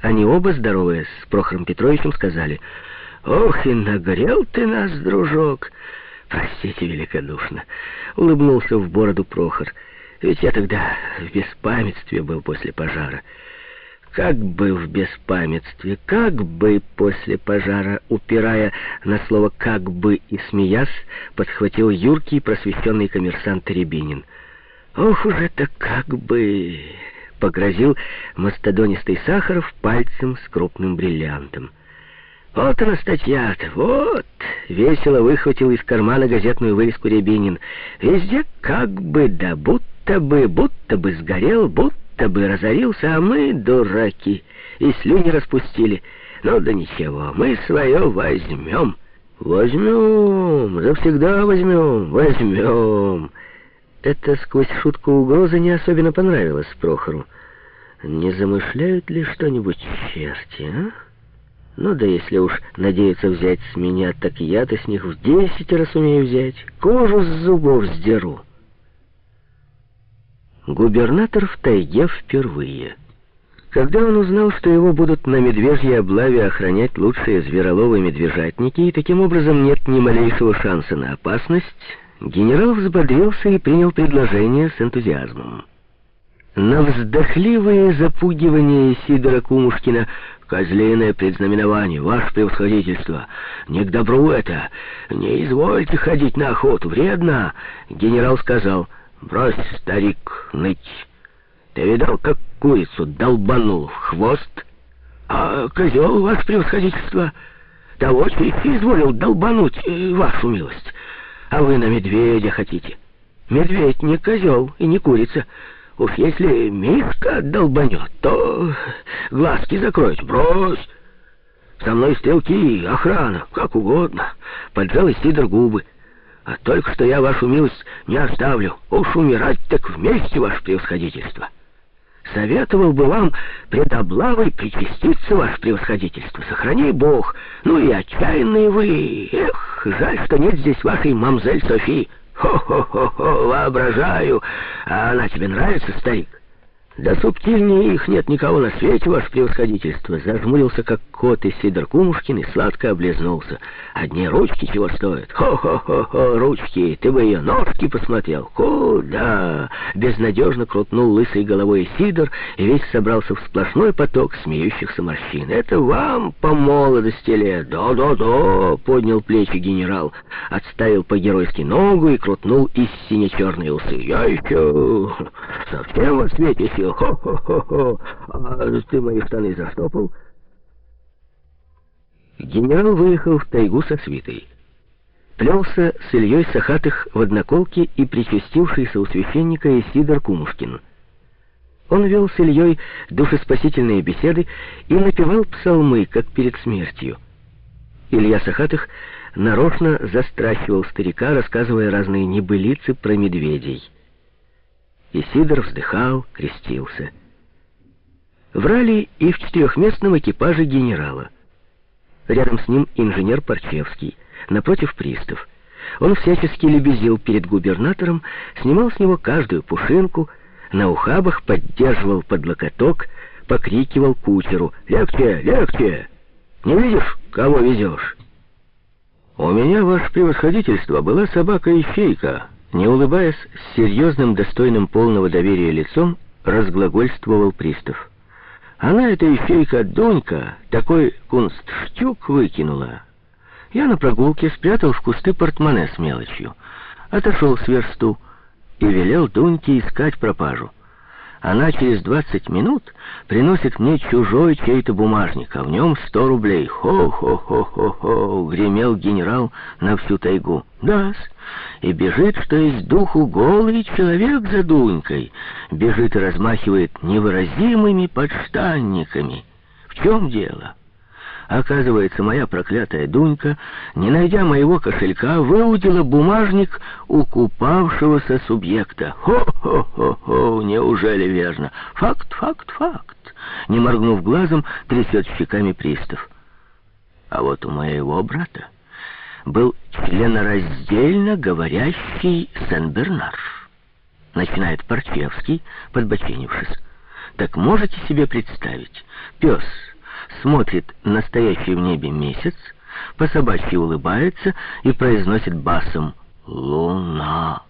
Они оба, здороваясь с Прохором Петровичем, сказали, «Ох, и нагрел ты нас, дружок!» «Простите великодушно», — улыбнулся в бороду Прохор. «Ведь я тогда в беспамятстве был после пожара». Как бы в беспамятстве, как бы после пожара, упирая на слово «как бы» и смеясь, подхватил юркий просвещенный коммерсант Рябинин. «Ох уж это как бы!» — погрозил мастодонистый Сахаров пальцем с крупным бриллиантом. «Вот она статья-то, вот!» — весело выхватил из кармана газетную вырезку Рябинин. «Везде как бы, да будто бы, будто бы сгорел, будто бы разорился, а мы, дураки, и слюни распустили. Ну да ничего, мы свое возьмем». «Возьмем, завсегда возьмем, возьмем». Это сквозь шутку угрозы не особенно понравилось Прохору. Не замышляют ли что-нибудь черти, а? Ну да если уж надеются взять с меня, так я-то с них в десятеро сумею взять. Кожу с зубов сдеру. Губернатор в тайге впервые. Когда он узнал, что его будут на медвежьей облаве охранять лучшие звероловы-медвежатники, и таким образом нет ни малейшего шанса на опасность, генерал взбодрился и принял предложение с энтузиазмом. На вздохливые запугивания Сидора Кумушкина «Козлиное предзнаменование, ваше превосходительство! Не к добру это! Не извольте ходить на охоту, вредно!» Генерал сказал «Брось, старик, ныть! Ты видал, как курицу долбанул в хвост? А козел, ваше превосходительство, того изволил долбануть, э, вашу милость!» А вы на медведя хотите. Медведь не козел и не курица. Уж если Мишка долбанет, то глазки закроют. Брось! Со мной стрелки, охрана, как угодно. Поджал Сидор губы. А только что я вашу милость не оставлю. Уж умирать так вместе, ваше превосходительство. Советовал бы вам пред облавой причаститься, ваше превосходительство. Сохрани Бог. Ну и отчаянные вы. Эх, жаль, что нет здесь вашей мамзель Софии. Хо-хо-хо-хо, воображаю. А она тебе нравится, старик? Да субтильнее их нет никого на свете, ваше превосходительство. Зажмурился, как кот и Сидор Кумушкин, и сладко облизнулся. Одни ручки чего стоят? Хо-хо-хо-хо, ручки, ты бы ее ножки посмотрел. Куда? Безнадежно крутнул лысой головой Сидор, и весь собрался в сплошной поток смеющихся морщин. Это вам по молодости лет. Да-да-да, поднял плечи генерал, отставил по-геройски ногу и крутнул из сине-черные усы. Я еще совсем во свете сил. Хо-хо-хо-хо! А ты мои штаны заштопал?» Генерал выехал в тайгу со свитой. Плелся с Ильей Сахатых в одноколке и причастившийся у священника Исидор Кумушкин. Он вел с Ильей душеспасительные беседы и напевал псалмы, как перед смертью. Илья Сахатых нарочно застрахивал старика, рассказывая разные небылицы про медведей. Исидор вздыхал, крестился. Врали и в четырехместном экипаже генерала. Рядом с ним инженер Парчевский, напротив пристав. Он всячески лебезил перед губернатором, снимал с него каждую пушинку, на ухабах поддерживал под локоток, покрикивал кучеру «Легче, легче! Не видишь, кого везешь?» «У меня, ваше превосходительство, была собака-ищейка», не улыбаясь, с серьезным, достойным полного доверия лицом, разглагольствовал пристав. Она, эта ищейка Донька, такой кунстштюк выкинула. Я на прогулке спрятал в кусты портмоне с мелочью, отошел с версту и велел Дуньке искать пропажу. Она через двадцать минут приносит мне чужой чей-то бумажник, а в нем сто рублей. Хо-хо-хо-хо-хо, гремел генерал на всю тайгу. да и бежит, что из духу голый человек за Дунькой. Бежит и размахивает невыразимыми подштанниками. В чем дело? Оказывается, моя проклятая Дунька, не найдя моего кошелька, выудила бумажник у купавшегося субъекта. Хо-хо-хо-хо, неужели верно? Факт, факт, факт. Не моргнув глазом, трясет щеками пристав. А вот у моего брата был членораздельно говорящий Сен-Бернар. Начинает Парчевский, подбоченившись. Так можете себе представить, пес смотрит настоящий в небе месяц, по собачьи улыбается и произносит басом «Луна».